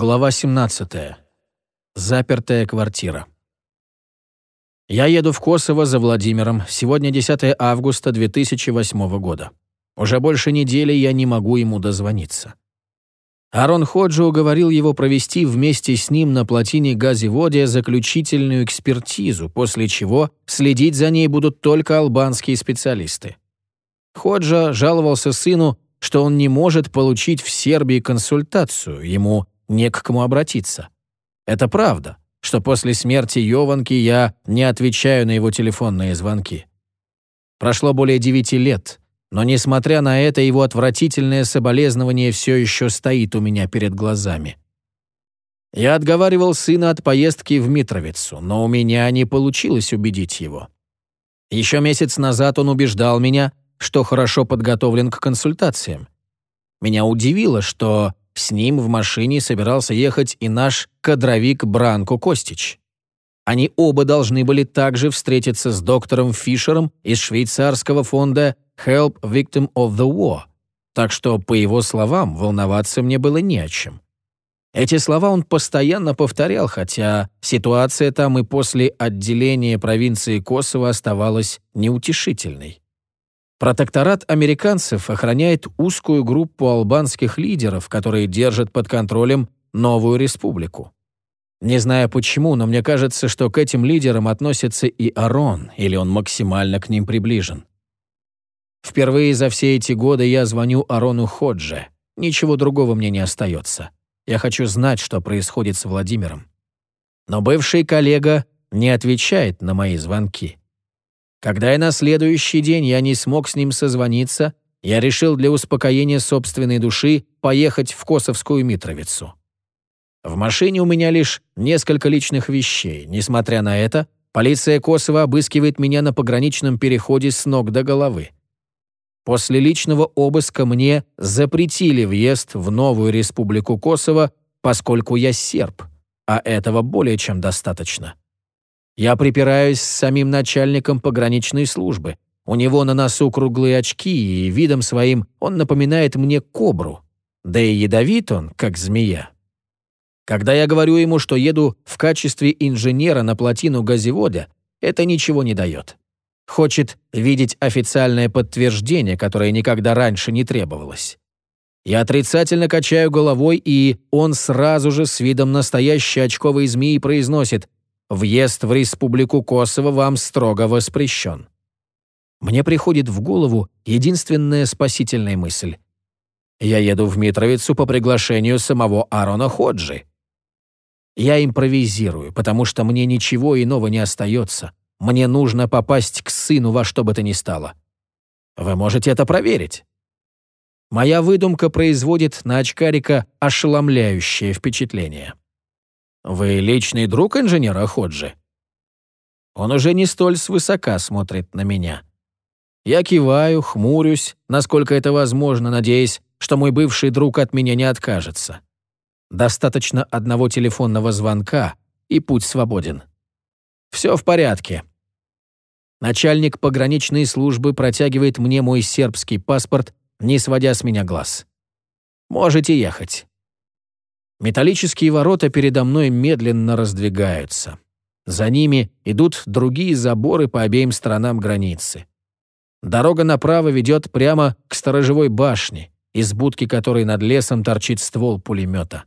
Глава 17. Запертая квартира. Я еду в Косово за Владимиром. Сегодня 10 августа 2008 года. Уже больше недели я не могу ему дозвониться. Арон Ходжи уговорил его провести вместе с ним на плотине газеводия заключительную экспертизу, после чего следить за ней будут только албанские специалисты. Ходжа жаловался сыну, что он не может получить в Сербии консультацию, ему не к кому обратиться. Это правда, что после смерти Йованки я не отвечаю на его телефонные звонки. Прошло более девяти лет, но, несмотря на это, его отвратительное соболезнование все еще стоит у меня перед глазами. Я отговаривал сына от поездки в Митровицу, но у меня не получилось убедить его. Еще месяц назад он убеждал меня, что хорошо подготовлен к консультациям. Меня удивило, что с ним в машине собирался ехать и наш кадровик Бранко Костич. Они оба должны были также встретиться с доктором Фишером из швейцарского фонда Help Victim of the War, так что, по его словам, волноваться мне было не о чем. Эти слова он постоянно повторял, хотя ситуация там и после отделения провинции Косово оставалась неутешительной. Протекторат американцев охраняет узкую группу албанских лидеров, которые держат под контролем новую республику. Не знаю почему, но мне кажется, что к этим лидерам относится и Арон, или он максимально к ним приближен. Впервые за все эти годы я звоню Арону Ходже. Ничего другого мне не остается. Я хочу знать, что происходит с Владимиром. Но бывший коллега не отвечает на мои звонки. Когда и на следующий день я не смог с ним созвониться, я решил для успокоения собственной души поехать в Косовскую Митровицу. В машине у меня лишь несколько личных вещей. Несмотря на это, полиция Косово обыскивает меня на пограничном переходе с ног до головы. После личного обыска мне запретили въезд в новую республику Косово, поскольку я серб, а этого более чем достаточно. Я припираюсь с самим начальником пограничной службы. У него на носу круглые очки, и видом своим он напоминает мне кобру. Да и ядовит он, как змея. Когда я говорю ему, что еду в качестве инженера на плотину газевода, это ничего не дает. Хочет видеть официальное подтверждение, которое никогда раньше не требовалось. Я отрицательно качаю головой, и он сразу же с видом настоящей очковой змеи произносит Въезд в Республику Косово вам строго воспрещен. Мне приходит в голову единственная спасительная мысль. Я еду в Митровицу по приглашению самого Арона Ходжи. Я импровизирую, потому что мне ничего иного не остается. Мне нужно попасть к сыну во что бы то ни стало. Вы можете это проверить. Моя выдумка производит на очкарика ошеломляющее впечатление. Вы личный друг инженера Ходжи? Он уже не столь свысока смотрит на меня. Я киваю, хмурюсь, насколько это возможно, надеясь, что мой бывший друг от меня не откажется. Достаточно одного телефонного звонка, и путь свободен. Все в порядке. Начальник пограничной службы протягивает мне мой сербский паспорт, не сводя с меня глаз. Можете ехать. Металлические ворота передо мной медленно раздвигаются. За ними идут другие заборы по обеим сторонам границы. Дорога направо ведет прямо к сторожевой башне, из будки которой над лесом торчит ствол пулемета.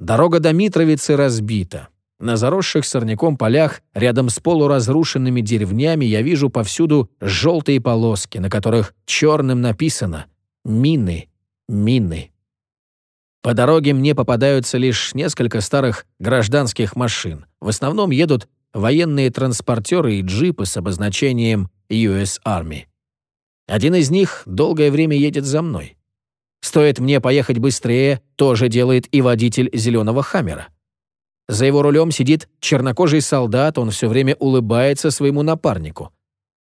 Дорога до Митровицы разбита. На заросших сорняком полях, рядом с полуразрушенными деревнями, я вижу повсюду желтые полоски, на которых черным написано «Мины, мины». По дороге мне попадаются лишь несколько старых гражданских машин. В основном едут военные транспортеры и джипы с обозначением US Army. Один из них долгое время едет за мной. Стоит мне поехать быстрее, тоже делает и водитель зеленого «Хаммера». За его рулем сидит чернокожий солдат, он все время улыбается своему напарнику.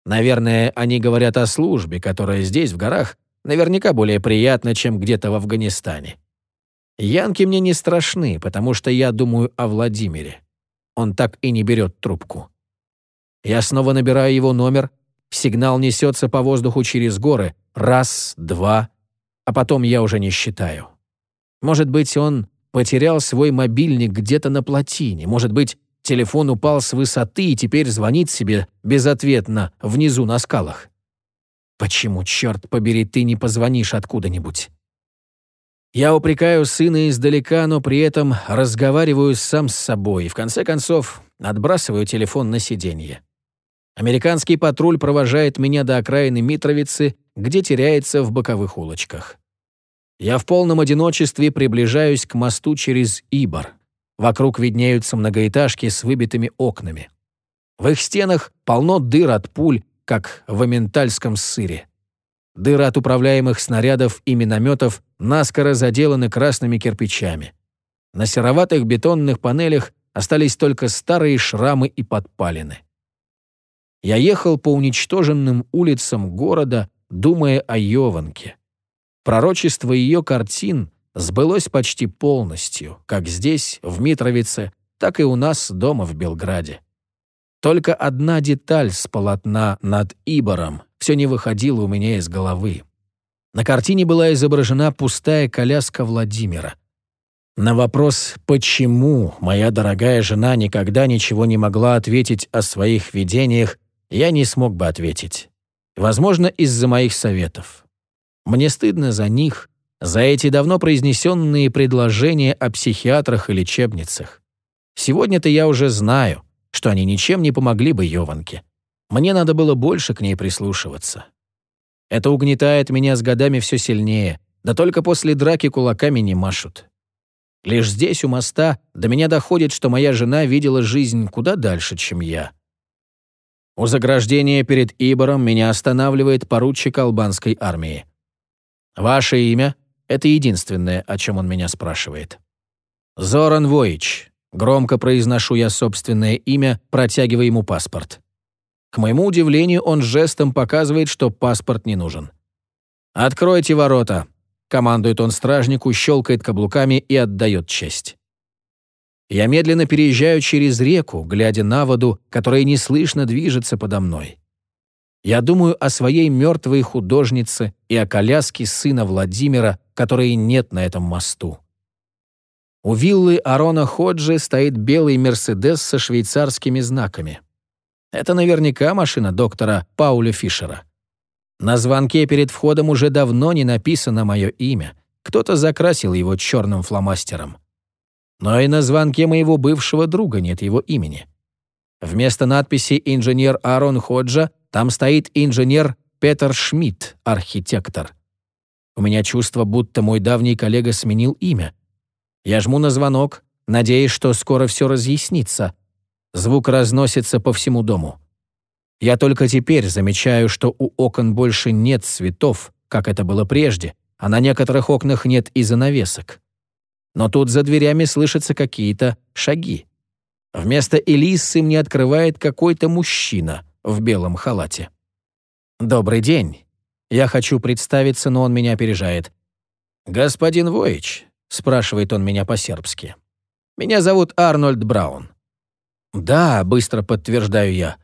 Наверное, они говорят о службе, которая здесь, в горах, наверняка более приятна, чем где-то в Афганистане. Янки мне не страшны, потому что я думаю о Владимире. Он так и не берет трубку. Я снова набираю его номер, сигнал несется по воздуху через горы. Раз, два, а потом я уже не считаю. Может быть, он потерял свой мобильник где-то на плотине. Может быть, телефон упал с высоты и теперь звонит себе безответно внизу на скалах. Почему, черт побери, ты не позвонишь откуда-нибудь? Я упрекаю сына издалека, но при этом разговариваю сам с собой и, в конце концов, отбрасываю телефон на сиденье. Американский патруль провожает меня до окраины Митровицы, где теряется в боковых улочках. Я в полном одиночестве приближаюсь к мосту через Ибор. Вокруг виднеются многоэтажки с выбитыми окнами. В их стенах полно дыр от пуль, как в аментальском сыре. Дыры от управляемых снарядов и минометов наскоро заделаны красными кирпичами. На сероватых бетонных панелях остались только старые шрамы и подпалины. Я ехал по уничтоженным улицам города, думая о Йованке. Пророчество ее картин сбылось почти полностью, как здесь, в Митровице, так и у нас дома в Белграде. Только одна деталь с полотна над Ибором все не выходила у меня из головы. На картине была изображена пустая коляска Владимира. На вопрос «почему» моя дорогая жена никогда ничего не могла ответить о своих видениях, я не смог бы ответить. Возможно, из-за моих советов. Мне стыдно за них, за эти давно произнесенные предложения о психиатрах и лечебницах. Сегодня-то я уже знаю, что они ничем не помогли бы Йованке. Мне надо было больше к ней прислушиваться. Это угнетает меня с годами все сильнее, да только после драки кулаками не машут. Лишь здесь, у моста, до меня доходит, что моя жена видела жизнь куда дальше, чем я. У заграждения перед Ибором меня останавливает поручик албанской армии. «Ваше имя?» — это единственное, о чем он меня спрашивает. «Зоран Воич», Громко произношу я собственное имя, протягивая ему паспорт. К моему удивлению, он жестом показывает, что паспорт не нужен. «Откройте ворота», — командует он стражнику, щелкает каблуками и отдает честь. Я медленно переезжаю через реку, глядя на воду, которая неслышно движется подо мной. Я думаю о своей мертвой художнице и о коляске сына Владимира, которой нет на этом мосту. У виллы Арона Ходжи стоит белый «Мерседес» со швейцарскими знаками. Это наверняка машина доктора Пауля Фишера. На звонке перед входом уже давно не написано мое имя. Кто-то закрасил его черным фломастером. Но и на звонке моего бывшего друга нет его имени. Вместо надписи «Инженер Арон Ходжа» там стоит «Инженер Петер Шмидт, архитектор». У меня чувство, будто мой давний коллега сменил имя — я жму на звонок, надеясь, что скоро все разъяснится. Звук разносится по всему дому. Я только теперь замечаю, что у окон больше нет цветов, как это было прежде, а на некоторых окнах нет и занавесок. Но тут за дверями слышатся какие-то шаги. Вместо Элисы мне открывает какой-то мужчина в белом халате. «Добрый день. Я хочу представиться, но он меня опережает. Господин Воич, спрашивает он меня по-сербски. «Меня зовут Арнольд Браун». «Да», — быстро подтверждаю я.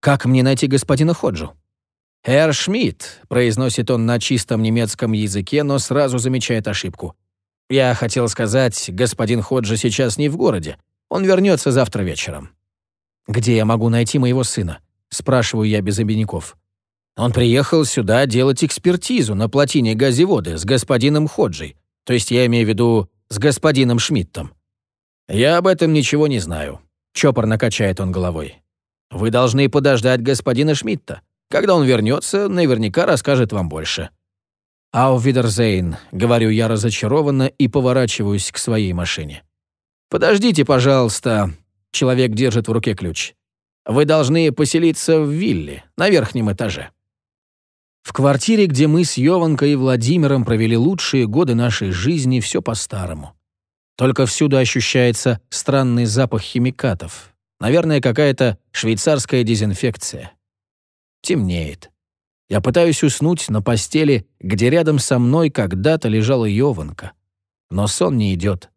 «Как мне найти господина Ходжу?» «Эрр Шмидт», — произносит он на чистом немецком языке, но сразу замечает ошибку. «Я хотел сказать, господин Ходжа сейчас не в городе. Он вернется завтра вечером». «Где я могу найти моего сына?» — спрашиваю я без обиняков. «Он приехал сюда делать экспертизу на плотине газеводы с господином Ходжей. То есть я имею в виду с господином Шмидтом. Я об этом ничего не знаю. Чопорно качает он головой. Вы должны подождать господина Шмидта. Когда он вернется, наверняка расскажет вам больше. «Ау, Видерзейн», — говорю я разочарованно и поворачиваюсь к своей машине. «Подождите, пожалуйста», — человек держит в руке ключ. «Вы должны поселиться в вилле, на верхнем этаже». В квартире, где мы с Йованкой и Владимиром провели лучшие годы нашей жизни, все по-старому. Только всюду ощущается странный запах химикатов. Наверное, какая-то швейцарская дезинфекция. Темнеет. Я пытаюсь уснуть на постели, где рядом со мной когда-то лежала Йованка. Но сон не идет.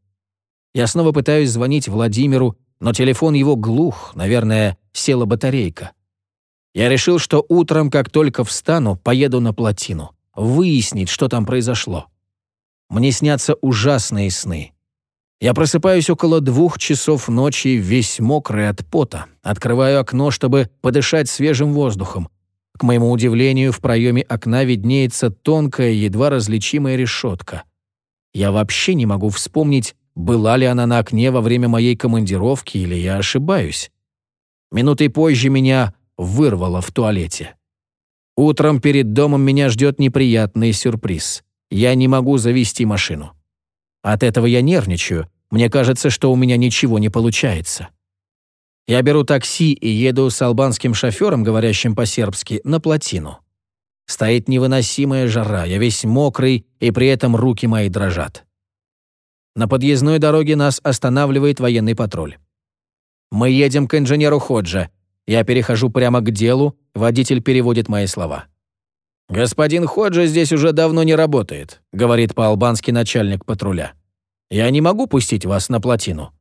Я снова пытаюсь звонить Владимиру, но телефон его глух, наверное, села батарейка. Я решил, что утром, как только встану, поеду на плотину, выяснить, что там произошло. Мне снятся ужасные сны. Я просыпаюсь около двух часов ночи, весь мокрый от пота. Открываю окно, чтобы подышать свежим воздухом. К моему удивлению, в проеме окна виднеется тонкая, едва различимая решетка. Я вообще не могу вспомнить, была ли она на окне во время моей командировки или я ошибаюсь. Минутой позже меня вырвало в туалете. Утром перед домом меня ждет неприятный сюрприз. Я не могу завести машину. От этого я нервничаю. Мне кажется, что у меня ничего не получается. Я беру такси и еду с албанским шофером, говорящим по-сербски, на плотину. Стоит невыносимая жара, я весь мокрый, и при этом руки мои дрожат. На подъездной дороге нас останавливает военный патруль. Мы едем к инженеру Ходжа. Я перехожу прямо к делу, водитель переводит мои слова. «Господин Ходжа здесь уже давно не работает», — говорит по-албански начальник патруля. «Я не могу пустить вас на плотину».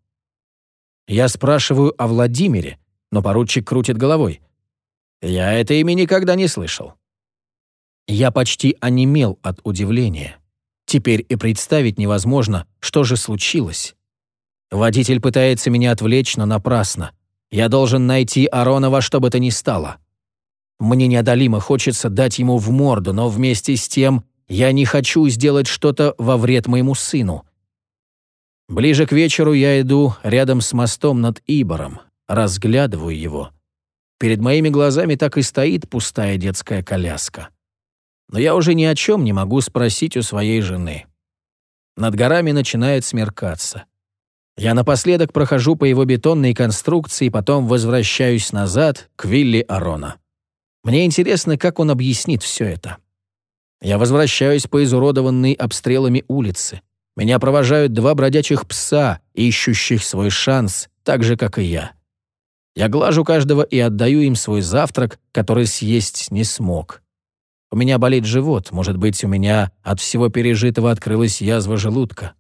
Я спрашиваю о Владимире, но поручик крутит головой. Я это имя никогда не слышал. Я почти онемел от удивления. Теперь и представить невозможно, что же случилось. Водитель пытается меня отвлечь, но напрасно. Я должен найти Арона во что бы то ни стало. Мне неодолимо хочется дать ему в морду, но вместе с тем я не хочу сделать что-то во вред моему сыну. Ближе к вечеру я иду рядом с мостом над Ибором, разглядываю его. Перед моими глазами так и стоит пустая детская коляска. Но я уже ни о чем не могу спросить у своей жены. Над горами начинает смеркаться. Я напоследок прохожу по его бетонной конструкции, потом возвращаюсь назад к вилле Арона. Мне интересно, как он объяснит все это. Я возвращаюсь по изуродованной обстрелами улице. Меня провожают два бродячих пса, ищущих свой шанс, так же, как и я. Я глажу каждого и отдаю им свой завтрак, который съесть не смог. У меня болит живот, может быть, у меня от всего пережитого открылась язва желудка.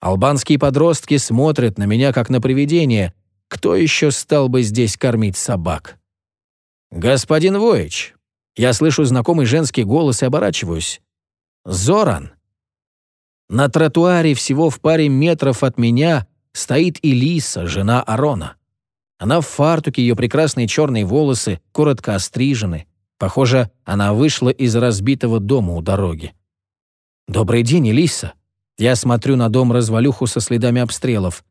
Албанские подростки смотрят на меня, как на привидение. Кто еще стал бы здесь кормить собак? «Господин Воич!» Я слышу знакомый женский голос и оборачиваюсь. «Зоран!» На тротуаре всего в паре метров от меня стоит Элиса, жена Арона. Она в фартуке, ее прекрасные черные волосы, коротко острижены. Похоже, она вышла из разбитого дома у дороги. «Добрый день, Элиса!» Я смотрю на дом-развалюху со следами обстрелов.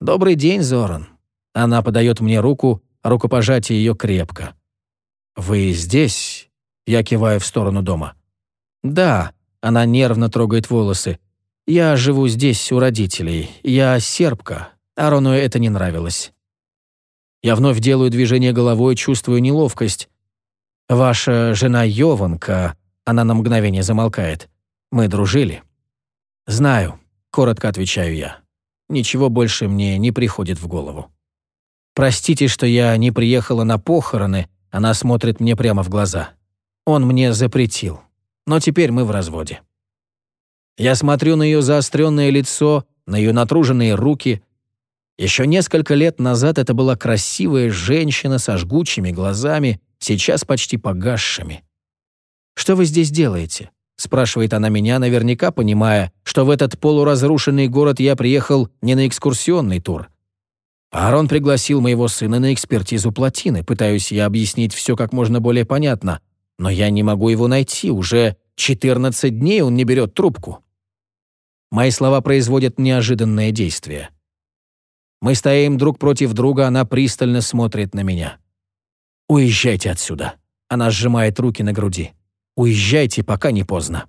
«Добрый день, Зоран!» Она подает мне руку, рукопожатие ее крепко. «Вы здесь?» Я киваю в сторону дома. «Да», — она нервно трогает волосы. «Я живу здесь у родителей. Я сербка. Арону это не нравилось». Я вновь делаю движение головой, чувствую неловкость. «Ваша жена Йованка...» Она на мгновение замолкает. «Мы дружили». «Знаю», — коротко отвечаю я. Ничего больше мне не приходит в голову. Простите, что я не приехала на похороны, она смотрит мне прямо в глаза. Он мне запретил. Но теперь мы в разводе. Я смотрю на ее заостренное лицо, на ее натруженные руки. Еще несколько лет назад это была красивая женщина со жгучими глазами, сейчас почти погасшими. «Что вы здесь делаете?» — спрашивает она меня, наверняка понимая, что в этот полуразрушенный город я приехал не на экскурсионный тур, Аарон пригласил моего сына на экспертизу плотины. Пытаюсь я объяснить все как можно более понятно. Но я не могу его найти. Уже 14 дней он не берет трубку. Мои слова производят неожиданное действие. Мы стоим друг против друга, она пристально смотрит на меня. «Уезжайте отсюда». Она сжимает руки на груди. «Уезжайте, пока не поздно».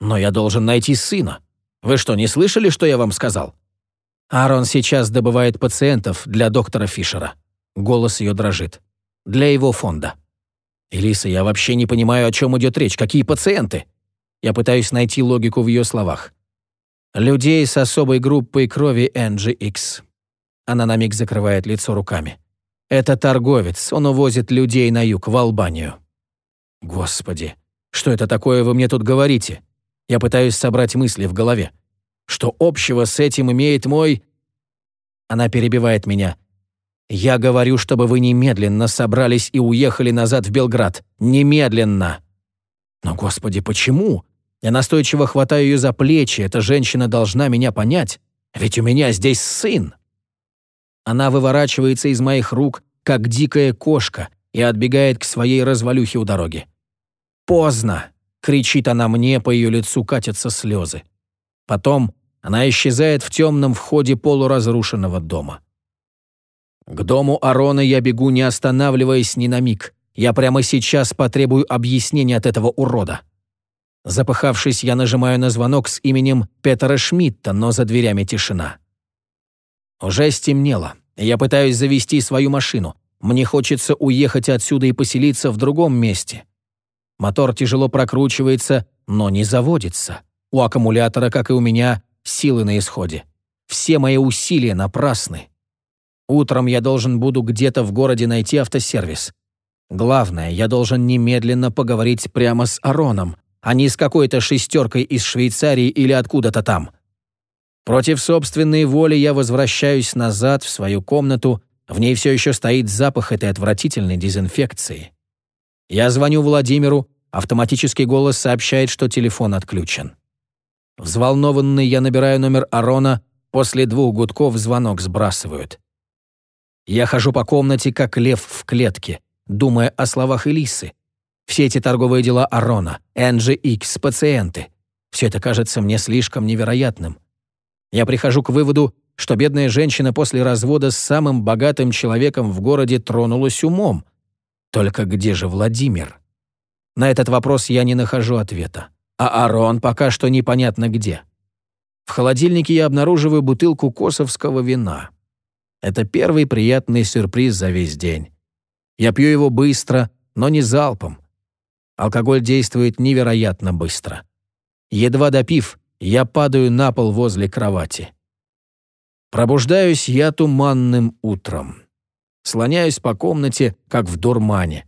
«Но я должен найти сына. Вы что, не слышали, что я вам сказал?» Аарон сейчас добывает пациентов для доктора Фишера. Голос ее дрожит. Для его фонда. Элиса, я вообще не понимаю, о чем идет речь. Какие пациенты? Я пытаюсь найти логику в ее словах. Людей с особой группой крови NGX. Она на миг закрывает лицо руками. Это торговец, он увозит людей на юг, в Албанию. Господи, что это такое вы мне тут говорите? Я пытаюсь собрать мысли в голове. Что общего с этим имеет мой...» Она перебивает меня. «Я говорю, чтобы вы немедленно собрались и уехали назад в Белград. Немедленно!» «Но, Господи, почему?» Я настойчиво хватаю ее за плечи, эта женщина должна меня понять. Ведь у меня здесь сын!» Она выворачивается из моих рук, как дикая кошка, и отбегает к своей развалюхе у дороги. «Поздно!» — кричит она мне, по ее лицу катятся слезы. Потом она исчезает в темном входе полуразрушенного дома. К дому Арона я бегу, не останавливаясь ни на миг. Я прямо сейчас потребую объяснения от этого урода. Запыхавшись, я нажимаю на звонок с именем Петера Шмидта, но за дверями тишина. Уже стемнело. Я пытаюсь завести свою машину. Мне хочется уехать отсюда и поселиться в другом месте. Мотор тяжело прокручивается, но не заводится. У аккумулятора, как и у меня, силы на исходе. Все мои усилия напрасны. Утром я должен буду где-то в городе найти автосервис. Главное, я должен немедленно поговорить прямо с Ароном, а не с какой-то шестеркой из Швейцарии или откуда-то там. Против собственной воли я возвращаюсь назад в свою комнату, в ней все еще стоит запах этой отвратительной дезинфекции. Я звоню Владимиру, автоматический голос сообщает, что телефон отключен. Взволнованный я набираю номер Арона, после двух гудков звонок сбрасывают. Я хожу по комнате, как лев в клетке, думая о словах Элисы. Все эти торговые дела Арона, NGX, пациенты. Все это кажется мне слишком невероятным. Я прихожу к выводу, что бедная женщина после развода с самым богатым человеком в городе тронулась умом. Только где же Владимир? На этот вопрос я не нахожу ответа. А Арон пока что непонятно где. В холодильнике я обнаруживаю бутылку косовского вина. Это первый приятный сюрприз за весь день. Я пью его быстро, но не залпом. Алкоголь действует невероятно быстро. Едва допив, я падаю на пол возле кровати. Пробуждаюсь я туманным утром. Слоняюсь по комнате, как в дурмане.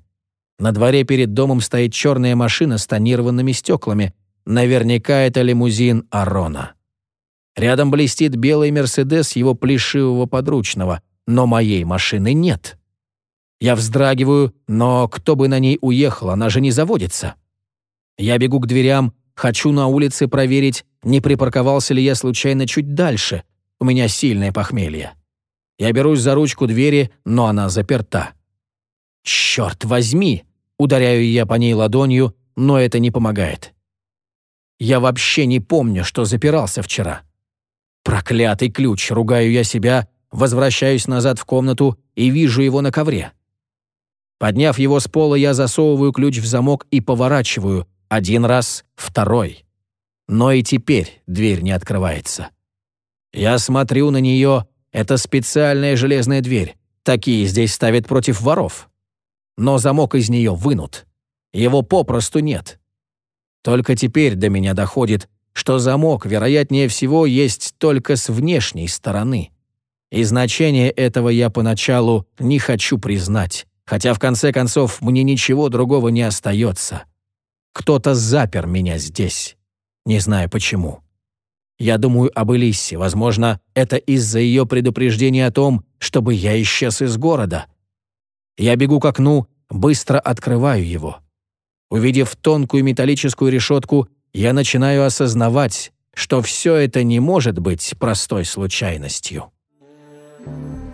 На дворе перед домом стоит черная машина с тонированными стеклами. Наверняка это лимузин Арона. Рядом блестит белый «Мерседес» его плешивого подручного, но моей машины нет. Я вздрагиваю, но кто бы на ней уехал, она же не заводится. Я бегу к дверям, хочу на улице проверить, не припарковался ли я случайно чуть дальше. У меня сильное похмелье. Я берусь за ручку двери, но она заперта. «Черт возьми!» — ударяю я по ней ладонью, но это не помогает. Я вообще не помню, что запирался вчера. Проклятый ключ, ругаю я себя, возвращаюсь назад в комнату и вижу его на ковре. Подняв его с пола, я засовываю ключ в замок и поворачиваю. Один раз, второй. Но и теперь дверь не открывается. Я смотрю на нее. Это специальная железная дверь. Такие здесь ставят против воров. Но замок из нее вынут. Его попросту нет. Только теперь до меня доходит, что замок, вероятнее всего, есть только с внешней стороны. И значение этого я поначалу не хочу признать хотя в конце концов мне ничего другого не остается. Кто-то запер меня здесь. Не знаю почему. Я думаю об Элиссе. Возможно, это из-за ее предупреждения о том, чтобы я исчез из города. Я бегу к окну, быстро открываю его. Увидев тонкую металлическую решетку, я начинаю осознавать, что все это не может быть простой случайностью. Thank you.